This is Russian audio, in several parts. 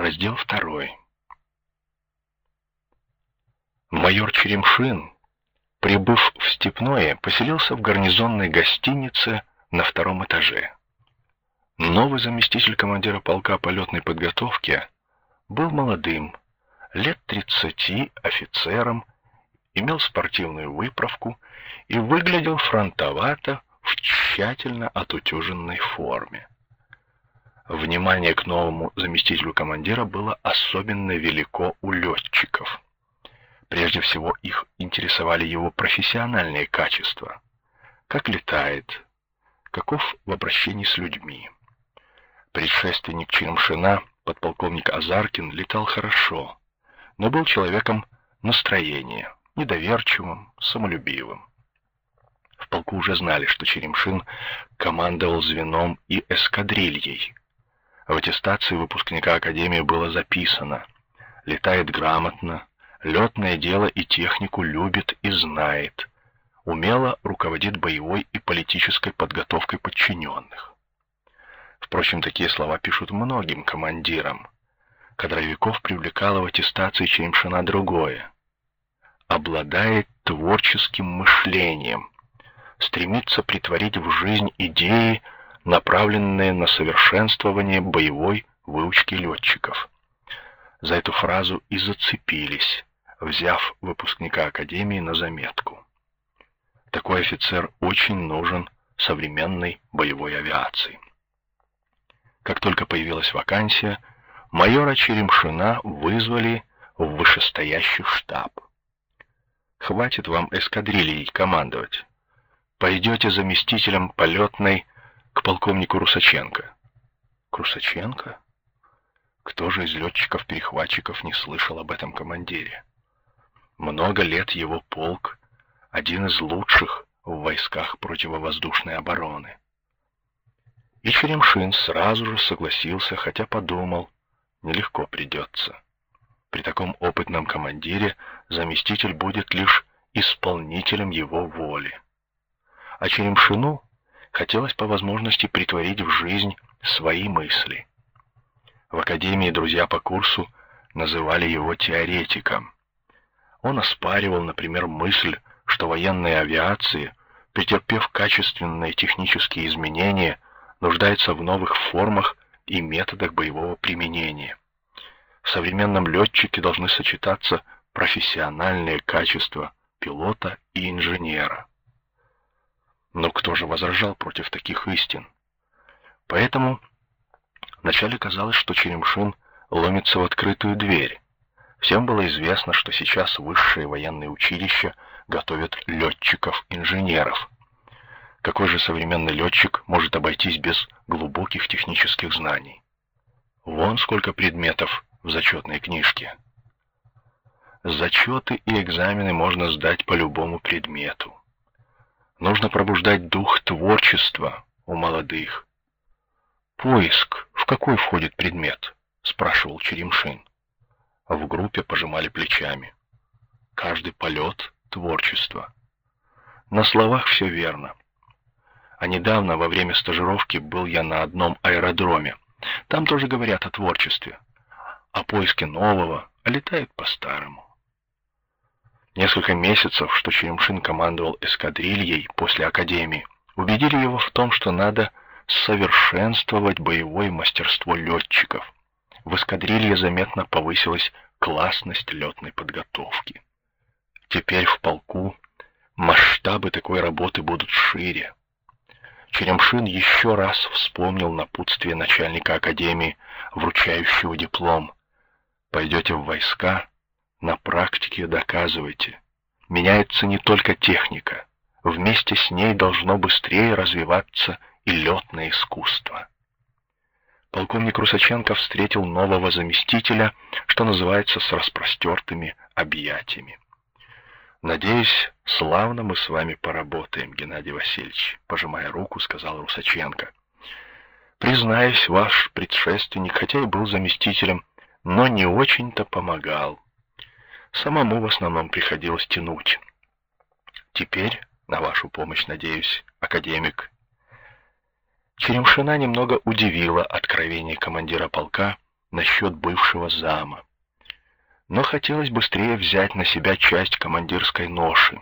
Раздел второй. Майор Черемшин, прибыв в Степное, поселился в гарнизонной гостинице на втором этаже. Новый заместитель командира полка полетной подготовки был молодым, лет 30, офицером, имел спортивную выправку и выглядел фронтовато в тщательно отутюженной форме. Внимание к новому заместителю командира было особенно велико у летчиков. Прежде всего их интересовали его профессиональные качества. Как летает, каков в обращении с людьми. Предшественник Черемшина, подполковник Азаркин, летал хорошо, но был человеком настроения, недоверчивым, самолюбивым. В полку уже знали, что Черемшин командовал звеном и эскадрильей. В аттестации выпускника Академии было записано «Летает грамотно, летное дело и технику любит и знает, умело руководит боевой и политической подготовкой подчиненных». Впрочем, такие слова пишут многим командирам. Кадровиков привлекало в аттестации Черемшина другое. Обладает творческим мышлением, стремится притворить в жизнь идеи, направленные на совершенствование боевой выучки летчиков. За эту фразу и зацепились, взяв выпускника академии на заметку. Такой офицер очень нужен современной боевой авиации. Как только появилась вакансия, майора Черемшина вызвали в вышестоящий штаб. Хватит вам эскадрильей командовать. Пойдете заместителем полетной к полковнику Русаченко. Русаченко? Кто же из летчиков-перехватчиков не слышал об этом командире? Много лет его полк — один из лучших в войсках противовоздушной обороны. И Черемшин сразу же согласился, хотя подумал, нелегко придется. При таком опытном командире заместитель будет лишь исполнителем его воли. А Черемшину хотелось по возможности притворить в жизнь свои мысли. В академии друзья по курсу называли его теоретиком. Он оспаривал, например, мысль, что военная авиация, претерпев качественные технические изменения, нуждается в новых формах и методах боевого применения. В современном летчике должны сочетаться профессиональные качества пилота и инженера. Но кто же возражал против таких истин? Поэтому вначале казалось, что Черемшин ломится в открытую дверь. Всем было известно, что сейчас высшие военные училища готовят летчиков-инженеров. Какой же современный летчик может обойтись без глубоких технических знаний? Вон сколько предметов в зачетной книжке. Зачеты и экзамены можно сдать по любому предмету. Нужно пробуждать дух творчества у молодых. Поиск в какой входит предмет? спрашивал Черемшин. В группе пожимали плечами. Каждый полет — творчество. На словах все верно. А недавно, во время стажировки, был я на одном аэродроме. Там тоже говорят о творчестве, о поиске нового, а летают по-старому. Несколько месяцев, что Черемшин командовал эскадрильей после академии, убедили его в том, что надо совершенствовать боевое мастерство летчиков. В эскадрилье заметно повысилась классность летной подготовки. Теперь в полку масштабы такой работы будут шире. Черемшин еще раз вспомнил напутствие начальника академии, вручающего диплом. Пойдете в войска, на практике доказывайте. Меняется не только техника. Вместе с ней должно быстрее развиваться и летное искусство. Полковник Русаченко встретил нового заместителя, что называется, с распростертыми объятиями. «Надеюсь, славно мы с вами поработаем, Геннадий Васильевич», — пожимая руку, сказал Русаченко. «Признаюсь, ваш предшественник, хотя и был заместителем, но не очень-то помогал. Самому в основном приходилось тянуть. Теперь на вашу помощь надеюсь, академик. Черемшина немного удивило откровение командира полка насчет бывшего зама. Но хотелось быстрее взять на себя часть командирской ноши.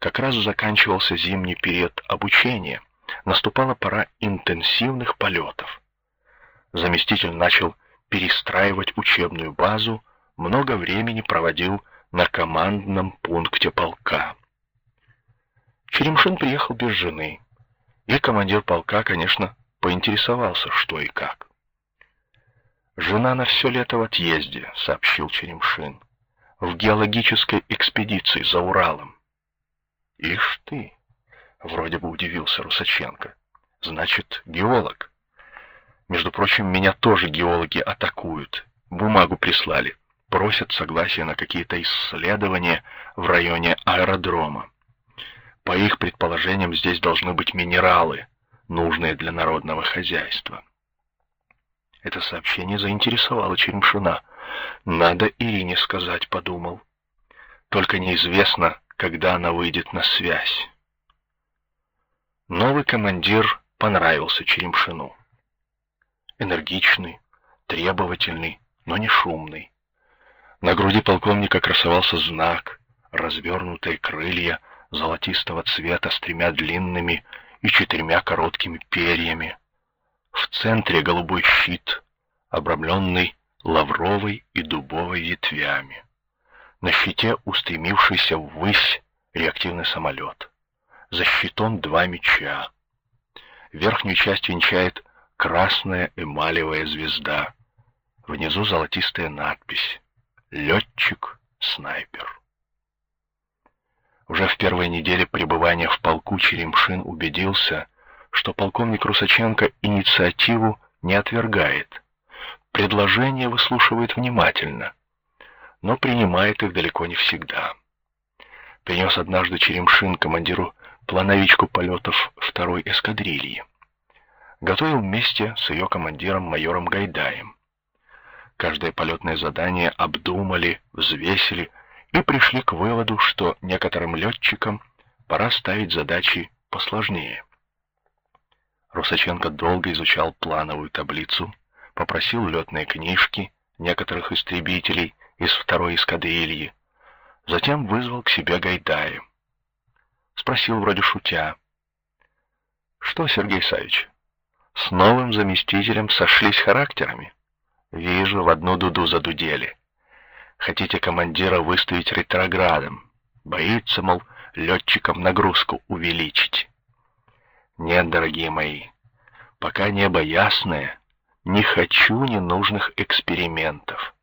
Как раз заканчивался зимний период обучения, наступала пора интенсивных полетов. Заместитель начал перестраивать учебную базу, много времени проводил на командном пункте полка. Черемшин приехал без жены, и командир полка, конечно, поинтересовался, что и как. «Жена на все лето в отъезде», — сообщил Черемшин, — «в геологической экспедиции за Уралом». «Ишь ты!» — вроде бы удивился Русаченко. «Значит, геолог. Между прочим, меня тоже геологи атакуют. Бумагу прислали. Просят согласия на какие-то исследования в районе аэродрома. По их предположениям, здесь должны быть минералы, нужные для народного хозяйства. Это сообщение заинтересовало Черемшина. Надо Ирине сказать, подумал. Только неизвестно, когда она выйдет на связь. Новый командир понравился Черемшину. Энергичный, требовательный, но не шумный. На груди полковника красовался знак, развернутые крылья золотистого цвета с тремя длинными и четырьмя короткими перьями. В центре голубой щит, обрамленный лавровой и дубовой ветвями. На щите устремившийся ввысь реактивный самолет. За щитом два меча. Верхнюю часть венчает красная эмалевая звезда. Внизу золотистая надпись «Летчик-снайпер». Уже в первой неделе пребывания в полку Черемшин убедился, что полковник Русаченко инициативу не отвергает. Предложения выслушивает внимательно, но принимает их далеко не всегда. Принес однажды Черемшин командиру плановичку полетов второй эскадрильи. Готовил вместе с ее командиром майором Гайдаем. Каждое полетное задание обдумали, взвесили и пришли к выводу, что некоторым летчикам пора ставить задачи посложнее. Русаченко долго изучал плановую таблицу, попросил летные книжки некоторых истребителей из второй эскадрильи, затем вызвал к себе Гайдая. Спросил вроде шутя. «Что, Сергей Савич, с новым заместителем сошлись характерами? Вижу, в одну дуду задудели. Хотите командира выставить ретроградом. Боится, мол, летчикам нагрузку увеличить. Нет, дорогие мои, пока небо ясное, не хочу ненужных экспериментов.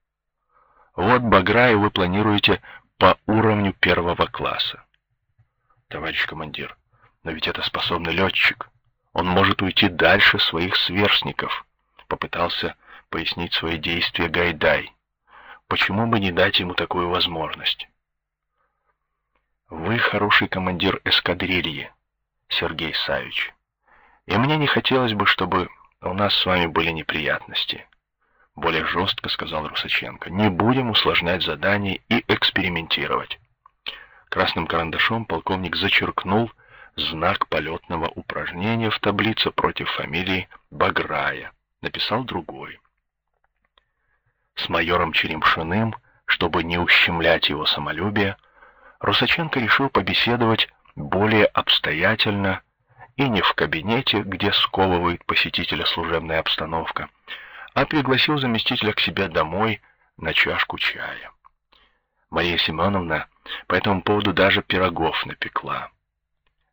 Вот Баграя вы планируете по уровню первого класса. Товарищ командир, но ведь это способный летчик. Он может уйти дальше своих сверстников. Попытался пояснить свои действия Гайдай. Почему бы не дать ему такую возможность? Вы хороший командир эскадрильи, Сергей Савич. И мне не хотелось бы, чтобы у нас с вами были неприятности. Более жестко сказал Русаченко. Не будем усложнять задание и экспериментировать. Красным карандашом полковник зачеркнул знак полетного упражнения в таблице против фамилии Баграя. Написал другой с майором Черемшиным, чтобы не ущемлять его самолюбие, Русаченко решил побеседовать более обстоятельно и не в кабинете, где сковывает посетителя служебная обстановка, а пригласил заместителя к себе домой на чашку чая. Мария Семеновна по этому поводу даже пирогов напекла.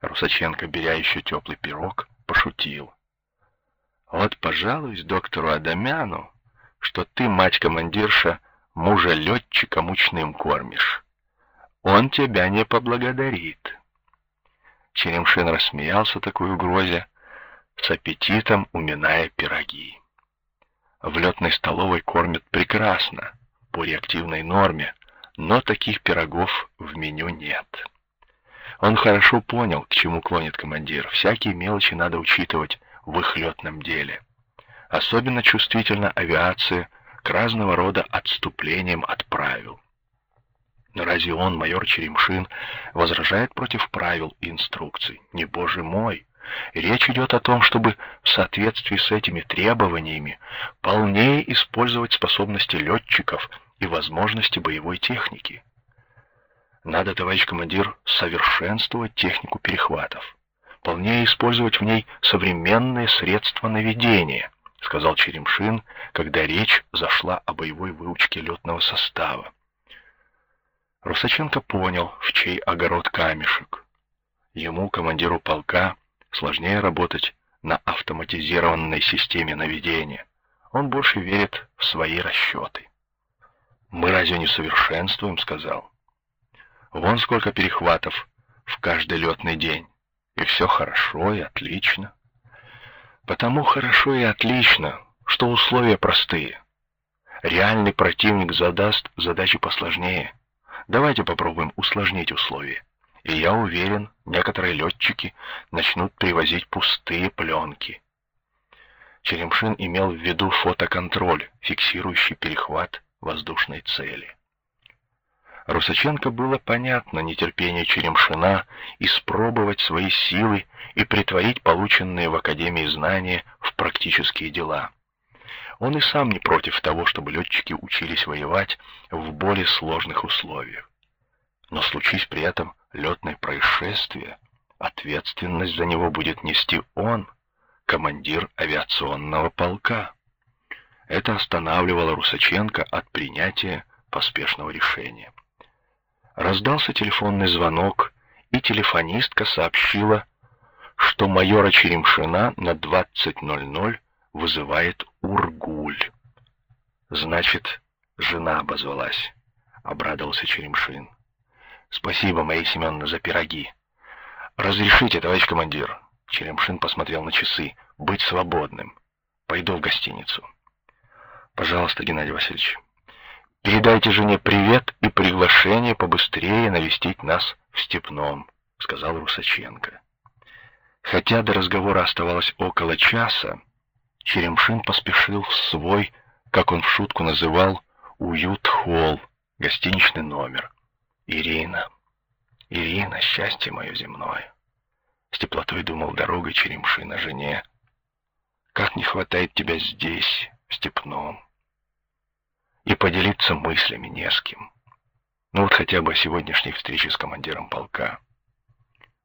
Русаченко, беря еще теплый пирог, пошутил. «Вот, пожалуй, доктору Адамяну что ты, мать-командирша, мужа-летчика мучным кормишь. Он тебя не поблагодарит. Черемшин рассмеялся такой угрозе, с аппетитом уминая пироги. В летной столовой кормят прекрасно, по реактивной норме, но таких пирогов в меню нет. Он хорошо понял, к чему клонит командир. Всякие мелочи надо учитывать в их летном деле. Особенно чувствительна авиация к разного рода отступлениям от правил. Но разве он, майор Черемшин, возражает против правил и инструкций? Не боже мой, Речь идет о том, чтобы в соответствии с этими требованиями полнее использовать способности летчиков и возможности боевой техники. Надо, товарищ командир, совершенствовать технику перехватов, полнее использовать в ней современные средства наведения, сказал Черемшин, когда речь зашла о боевой выучке летного состава. Русаченко понял, в чей огород камешек. Ему, командиру полка, сложнее работать на автоматизированной системе наведения. Он больше верит в свои расчеты. «Мы разве не совершенствуем?» — сказал. «Вон сколько перехватов в каждый летный день. И все хорошо и отлично. Потому хорошо и отлично, что условия простые. Реальный противник задаст задачи посложнее. Давайте попробуем усложнить условия. И я уверен, некоторые летчики начнут привозить пустые пленки. Черемшин имел в виду фотоконтроль, фиксирующий перехват воздушной цели. Русаченко было понятно нетерпение Черемшина испробовать свои силы и притворить полученные в Академии знания в практические дела. Он и сам не против того, чтобы летчики учились воевать в более сложных условиях. Но случись при этом летное происшествие, ответственность за него будет нести он, командир авиационного полка. Это останавливало Русаченко от принятия поспешного решения. Раздался телефонный звонок, и телефонистка сообщила, что майора Черемшина на 20.00 вызывает Ургуль. Значит, жена обозвалась, обрадовался Черемшин. Спасибо, Мария Семеновна, за пироги. Разрешите, товарищ командир. Черемшин посмотрел на часы. Быть свободным. Пойду в гостиницу. Пожалуйста, Геннадий Васильевич. Передайте жене привет и приглашение побыстрее навестить нас в Степном, сказал Русаченко. Хотя до разговора оставалось около часа, Черемшин поспешил в свой, как он в шутку называл, уют-холл, гостиничный номер. Ирина, Ирина, счастье мое земное. С теплотой думал дорогой Черемшина жене. Как не хватает тебя здесь, в степном. И поделиться мыслями не с кем. Ну вот хотя бы о сегодняшней встрече с командиром полка.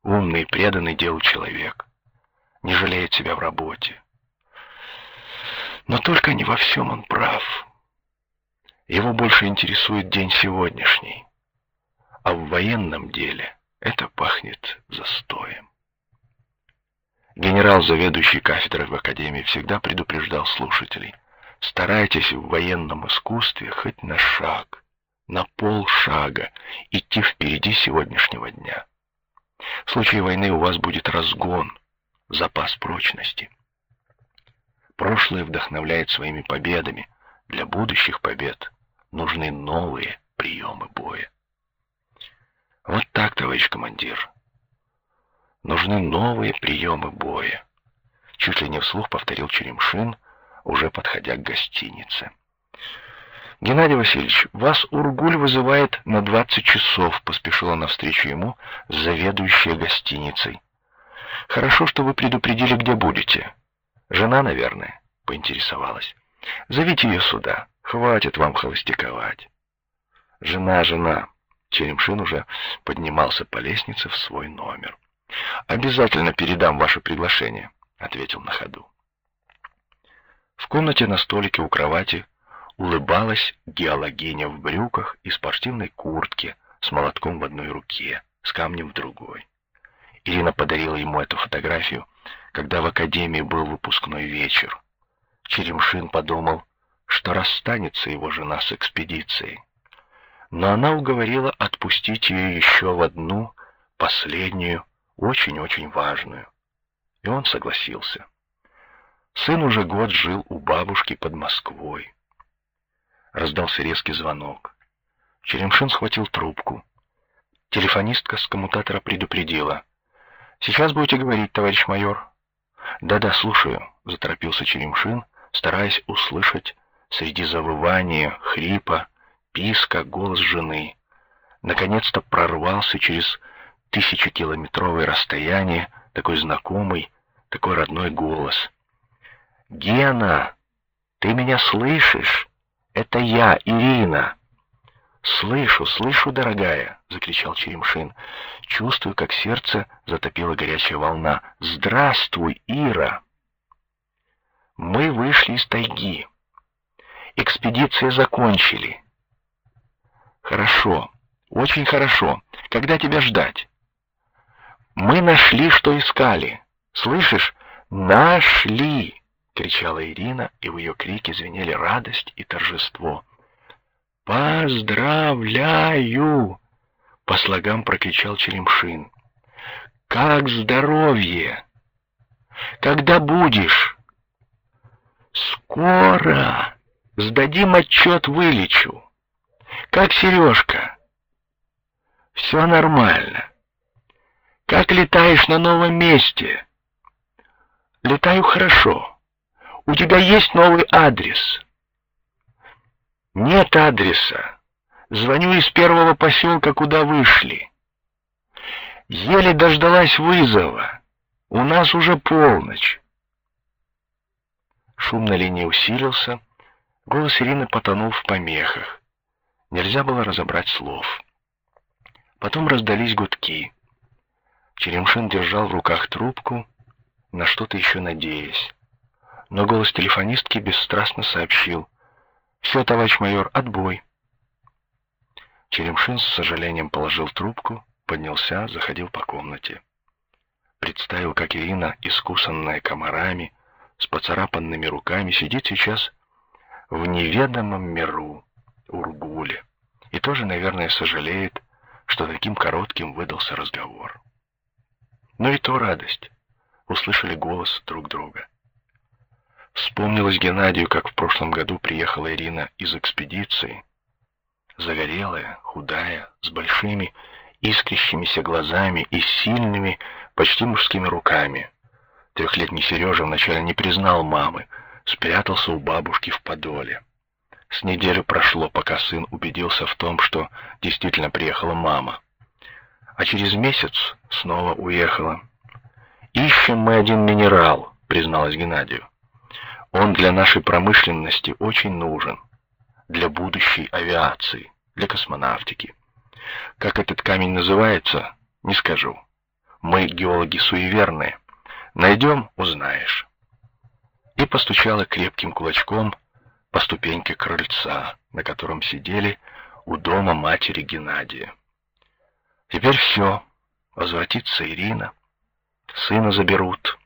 Умный преданный делу человек. Не жалеет себя в работе. Но только не во всем он прав. Его больше интересует день сегодняшний а в военном деле это пахнет застоем. Генерал, заведующий кафедрой в академии, всегда предупреждал слушателей: старайтесь в военном искусстве хоть на шаг, на полшага идти впереди сегодняшнего дня. В случае войны у вас будет разгон, запас прочности. Прошлое вдохновляет своими победами. Для будущих побед нужны новые приемы боя. Вот так, товарищ командир. Нужны новые приемы боя. Чуть ли не вслух повторил Черемшин, уже подходя к гостинице. Геннадий Васильевич, вас Ургуль вызывает на 20 часов, поспешила навстречу ему заведующая гостиницей. Хорошо, что вы предупредили, где будете. Жена, наверное, поинтересовалась. Зовите ее сюда. Хватит вам холостяковать. Жена, жена, Черемшин уже поднимался по лестнице в свой номер. Обязательно передам ваше приглашение, ответил на ходу. В комнате на столике у кровати улыбалась геологиня в брюках и спортивной куртке с молотком в одной руке, с камнем в другой. Ирина подарила ему эту фотографию, когда в академии был выпускной вечер. Черемшин подумал, что расстанется его жена с экспедицией но она уговорила отпустить ее еще в одну, последнюю, очень-очень важную. И он согласился. Сын уже год жил у бабушки под Москвой. Раздался резкий звонок. Черемшин схватил трубку. Телефонистка с коммутатора предупредила. «Сейчас будете говорить, товарищ майор». «Да-да, слушаю», — заторопился Черемшин, стараясь услышать среди завывания, хрипа, писка, голос жены. Наконец-то прорвался через тысячекилометровое расстояние такой знакомый, такой родной голос. «Гена, ты меня слышишь? Это я, Ирина!» «Слышу, слышу, дорогая!» — закричал Черемшин. Чувствую, как сердце затопила горячая волна. «Здравствуй, Ира!» Мы вышли из тайги. Экспедиция закончили. Хорошо, очень хорошо. Когда тебя ждать? Мы нашли, что искали. Слышишь? Нашли! Кричала Ирина, и в ее крике звенели радость и торжество. Поздравляю! По слогам прокричал Черемшин. Как здоровье! Когда будешь? Скоро. Сдадим отчет, вылечу. Как Сережка? Все нормально. Как летаешь на новом месте? Летаю хорошо. У тебя есть новый адрес? Нет адреса. Звоню из первого поселка, куда вышли. Еле дождалась вызова. У нас уже полночь. Шум на линии усилился, голос Ирины потонул в помехах. Нельзя было разобрать слов. Потом раздались гудки. Черемшин держал в руках трубку, на что-то еще надеясь. Но голос телефонистки бесстрастно сообщил: «Все, товарищ майор, отбой". Черемшин с сожалением положил трубку, поднялся, заходил по комнате. Представил, как Ирина, искусанная комарами, с поцарапанными руками, сидит сейчас в неведомом миру, Ургуле, и тоже, наверное, сожалеет, что таким коротким выдался разговор. Но и то радость. Услышали голос друг друга. Вспомнилось Геннадию, как в прошлом году приехала Ирина из экспедиции, загорелая, худая, с большими искрящимися глазами и сильными, почти мужскими руками. Трехлетний Сережа вначале не признал мамы, спрятался у бабушки в подоле. С неделю прошло, пока сын убедился в том, что действительно приехала мама. А через месяц снова уехала. Ищем мы один минерал, призналась Геннадию. Он для нашей промышленности очень нужен, для будущей авиации, для космонавтики. Как этот камень называется, не скажу. Мы геологи суеверные. Найдем, узнаешь. И постучала крепким кулачком по ступеньке крыльца, на котором сидели у дома матери Геннадия. Теперь все, возвратится Ирина, сына заберут.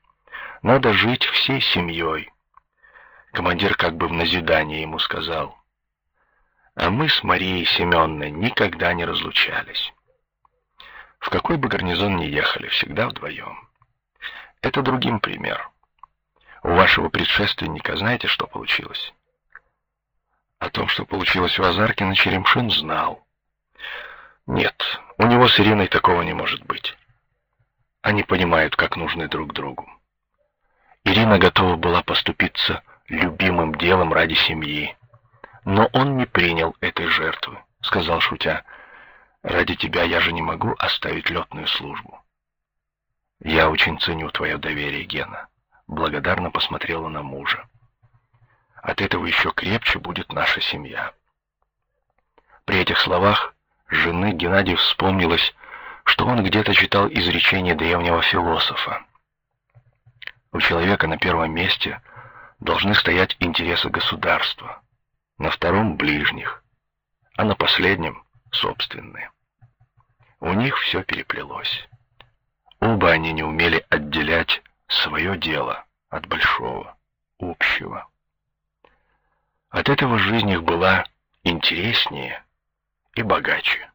Надо жить всей семьей. Командир как бы в назидание ему сказал. А мы с Марией Семенной никогда не разлучались. В какой бы гарнизон ни ехали, всегда вдвоем. Это другим пример. У вашего предшественника знаете, что получилось? О том, что получилось у Азаркина, Черемшин знал. Нет, у него с Ириной такого не может быть. Они понимают, как нужны друг другу. Ирина готова была поступиться любимым делом ради семьи, но он не принял этой жертвы, сказал шутя: "Ради тебя я же не могу оставить летную службу". Я очень ценю твое доверие, Гена. Благодарно посмотрела на мужа. От этого еще крепче будет наша семья. При этих словах жены Геннадию вспомнилось, что он где-то читал изречение древнего философа. У человека на первом месте должны стоять интересы государства, на втором ближних, а на последнем собственные. У них все переплелось. Оба они не умели отделять свое дело от большого, общего. От этого жизнь их была интереснее и богаче.